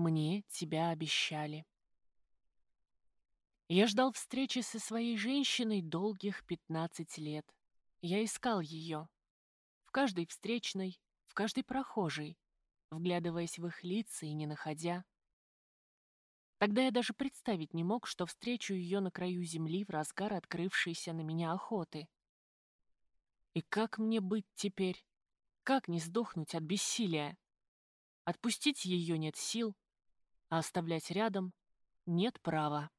Мне тебя обещали. Я ждал встречи со своей женщиной долгих 15 лет. Я искал ее. В каждой встречной, в каждой прохожей, вглядываясь в их лица и не находя. Тогда я даже представить не мог, что встречу ее на краю земли в разгар открывшейся на меня охоты. И как мне быть теперь? Как не сдохнуть от бессилия? Отпустить ее нет сил, а оставлять рядом нет права.